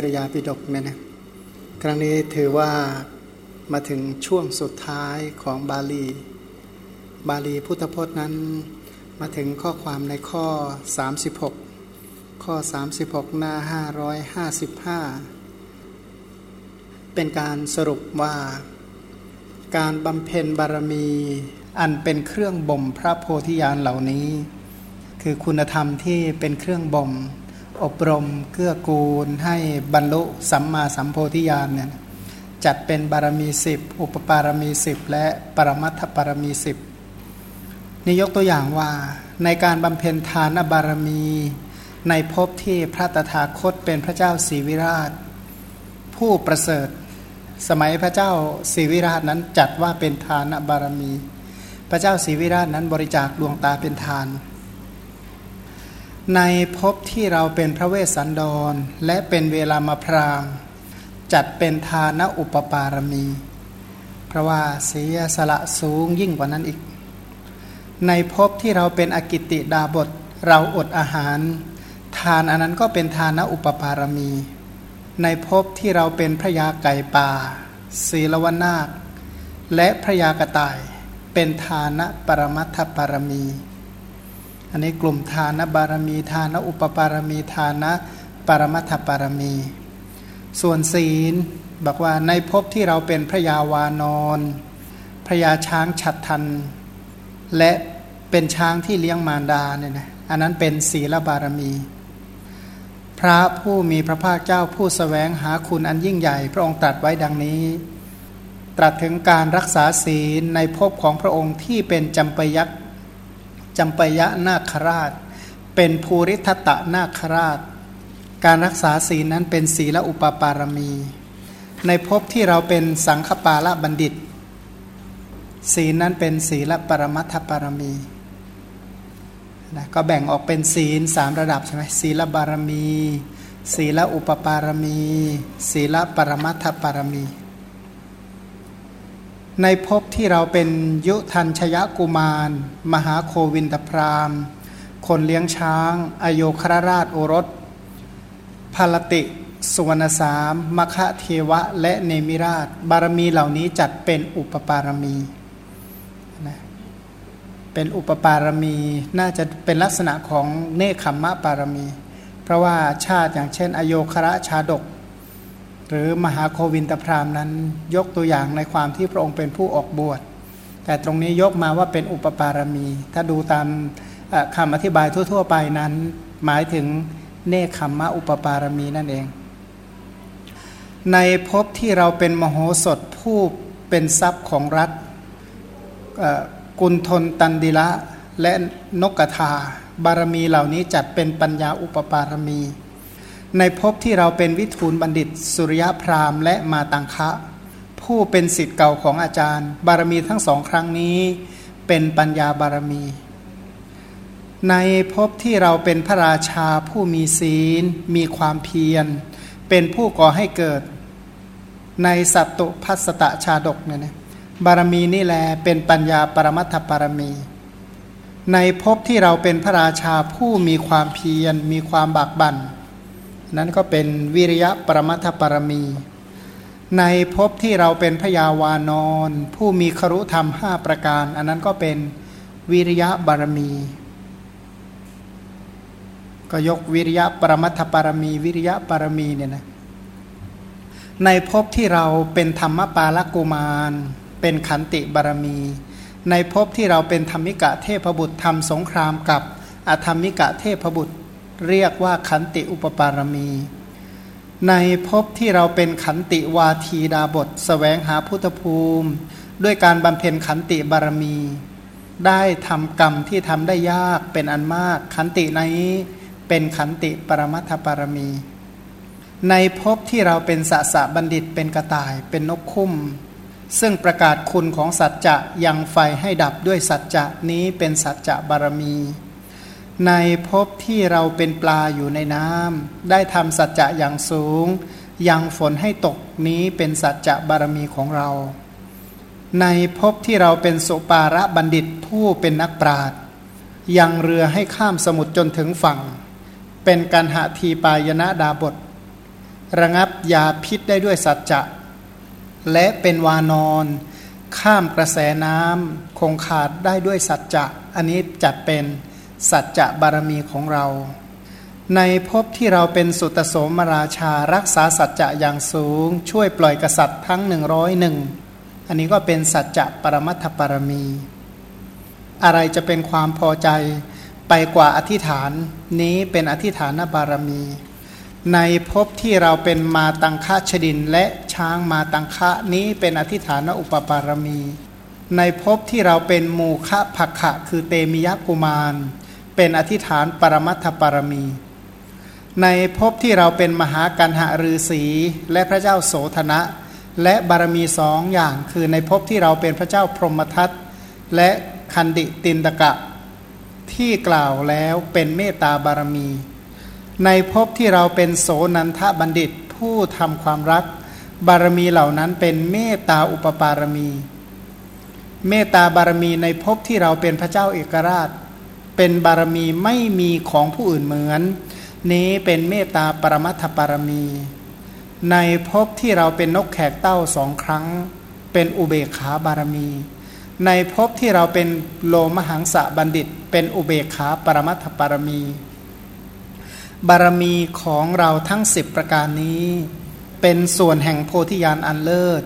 ปริยาปิฎกเนี่ยนะครั้งนี้ถือว่ามาถึงช่วงสุดท้ายของบาลี บาลีพุทธพจน์นั้น มาถึงข้อความในข้อ 36 ข้อ 36 หน้า 555 เป็นการสรุปว่าการบำเพ็ญบารมีอันเป็นเครื่องบ่มพระโพธิญาณเหล่านี้ คือคุณธรรมที่เป็นเครื่องบ่ม อบรมเกื้อกูลให้บรรลุสัมมาสัมโพธิญาณเนี่ยจัดเป็นบารมีสิบอุปปารมีสิบและปรมัตถบารมีสิบนี่ยกตัวอย่างว่าในการบำเพ็ญทานบารมีในภพที่พระตถาคตเป็นพระเจ้าศรีวิราช ผู้ประเสริฐสมัยพระเจ้าศรีวิราชนั้นจัดว่าเป็นทานบารมี พระเจ้าศรีวิราชนั้นบริจาคดวงตาเป็นทาน ในภพที่เราเป็นพระเวสสันดร และเป็นเวลามาพรางจัดเป็นทานอุปปารมี เพราะว่าเสียสละสูงยิ่งกว่านั้นอีก ในภพที่เราเป็นอกิติดาบทเราอดอาหาร ทานอันนั้นก็เป็นทานอุปปารมี ในภพที่เราเป็นพระยาไก่ป่าศีลวนาคและพระยากระต่าย เป็นทานปรมัตถปารมี อันนี้กลุ่มทานบารมีทานอุปปารมีทานะปรมัตถปารมี ส่วนศีลบอกว่าในภพที่เราเป็นพระยาวานอนพระยาช้างฉัดทัน และเป็นช้างที่เลี้ยงมารดาเนี่ยนะอันนั้นเป็นศีลบารมี พระผู้มีพระภาคเจ้าผู้สแสวงหาคุณอันยิ่งใหญ่ พระองค์ตรัสไว้ดังนี้ ตรัสถึงการรักษาศีลในภพของพระองค์ที่เป็นจำปยักษ จำปยะนาคราช เป็นภูริทัตะนาคราช การรักษาศีลนั้นเป็นศีลอุปปารมี ในภพที่เราเป็นสังฆปาละบัณฑิต ศีลนั้นเป็นศีลปรมัตถปารมีนะก็แบ่งออกเป็นศีลสามระดับใช่ไหมศีลบารมี ศีลอุปปารมี ศีลปรมัตถปารมี ในภพที่เราเป็นยุทันชยกุมาร มหาโควินตพรามคนเลี้ยงช้าง อโยครราชโอรสพาลติสุวรรณสามมคะเทวะ และเนมิราช บารมีเหล่านี้จัดเป็นอุปปารมีนะเป็นอุปปารมีน่าจะเป็นลักษณะของเนคขมมะปารมี เพราะว่าชาติอย่างเช่น อโยคระชาดก หรือมหาโควินตพรามนั้น ยกตัวอย่างในความที่พระองค์เป็นผู้ออกบวช แต่ตรงนี้ยกมาว่าเป็นอุปปารมี ถ้าดูตามคำอธิบายทั่ว ๆ ไปนั้น หมายถึงเนคขมมะอุปปารมีนั่นเอง ในภพที่เราเป็นมโหสถผู้เป็นทรัพย์ของรัฐกุลทนตันดิละและนกกทา บารมีเหล่านี้จัดเป็นปัญญาอุปปารมี ในภพที่เราเป็นวิทูลบัณฑิต สุริยพรามและมาตังคะ ผู้เป็นสิทธิ์เก่าของอาจารย์ บารมีทั้งสองครั้งนี้ เป็นปัญญาบารมี ในภพที่เราเป็นพระราชาผู้มีศีล มีความเพียร เป็นผู้ก่อให้เกิด ในสัตตุพัสตะชาดกเนี่ยนะบารมีนี่แลเป็นปัญญาปรมัตถบารมี ในภพที่เราเป็นพระราชาผู้มีความเพียร มีความบากบัน่น นั้นก็เป็นวิริยะปรมัตถปรมี ในภพที่เราเป็นพยาวานอนผู้มีครุธรรมห้าประการ อันนั้นก็เป็นวิริยะบารมี ก็ยกวิริยะปรมัตถปรมี วิริยะปรมีเนี่ยนะในภพที่เราเป็นธรรมปาลกุมาร เป็นขันติบารมี ในภพที่เราเป็นธรรมิกะเทพบุตรทำสงครามกับอธรรมิกะเทพบุตร เรียกว่าขันติอุปปารมี ในภพที่เราเป็นขันติวาทีดาบทสแสวงหาพุทธภูมิ ด้วยการบำเพ็ญขันติบารมี ได้ทำกรรมที่ทำได้ยากเป็นอันมาก ขันติในเป็นขันติปรมัตถปารมี ในภพที่เราเป็นสสะบัณฑิตเป็นกระต่ายเป็นนกคุ้ม ซึ่งประกาศคุณของสัจจะยังไฟให้ดับด้วยสัจจะนี้เป็นสัจจะบารมี ในภพที่เราเป็นปลาอยู่ในน้ำได้ทำสัจจะอย่างสูง ยังฝนให้ตกนี้เป็นสัจจะบารมีของเรา ในภพที่เราเป็นสุปาระบัณฑิตผู้เป็นนักปราชญ์ยังเรือให้ข้ามสมุทรจนถึงฝั่ง เป็นการหาทีปายนะดาบท ระงับยาพิษได้ด้วยสัจจะ และเป็นวานอนข้ามกระแสน้ำคงขาดได้ด้วยสัจจะ อันนี้จัดเป็น สัจจะบารมีของเรา ในภพที่เราเป็นสุตโสมราชารักษาสัจจะอย่างสูง ช่วยปล่อยกษัตริย์ทั้งหนึ่งร้อยหนึ่งอันนี้ก็เป็นสัจจะปรมัตถปรมี อะไรจะเป็นความพอใจไปกว่าอธิษฐานนี้เป็นอธิษฐานบารมี ในภพที่เราเป็นมาตังคะชดินและช้างมาตังคะนี้เป็นอธิษฐานอุปปารมี ในภพที่เราเป็นมูคะภักขะคือเตมิยกุมาร เป็นอธิษฐานปรมัตถปารมี ในภพที่เราเป็นมหากันหฤษีและพระเจ้าโสธนะ และบารมีสองอย่าง คือในภพที่เราเป็นพระเจ้าพรหมทัตและคันดิตินตกะ ที่กล่าวแล้วเป็นเมตตาบารมี ในภพที่เราเป็นโสนันทบัณฑิตผู้ทำความรัก บารมีเหล่านั้นเป็นเมตตาอุปปารมี เมตตาบารมีในภพที่เราเป็นพระเจ้าเอกราช เป็นบารมีไม่มีของผู้อื่นเหมือน นี้เป็นเมตตาปรมัตถปารมี ในภพที่เราเป็นนกแขกเต้าสองครั้ง เป็นอุเบกขาบารมี ในภพที่เราเป็นโลมหังสะบัณฑิต เป็นอุเบกขาปรมัตถปารมี บารมีของเราทั้งสิบประการนี้ เป็นส่วนแห่งโพธิญาณอันเลิศ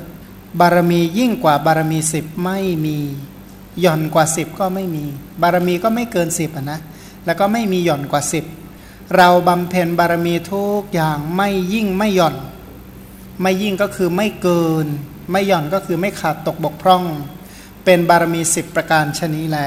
บารมียิ่งกว่าบารมีสิบไม่มี หย่อนกว่าสิบก็ไม่มี บารมีก็ไม่เกินสิบนะ แล้วก็ไม่มีหย่อนกว่าสิบเราบำเพ็ญบารมีทุกอย่างไม่ยิ่งไม่หย่อน ไม่ยิ่งก็คือไม่เกิน ไม่หย่อนก็คือไม่ขาดตกบกพร่อง เป็นบารมีสิบประการชนี้แล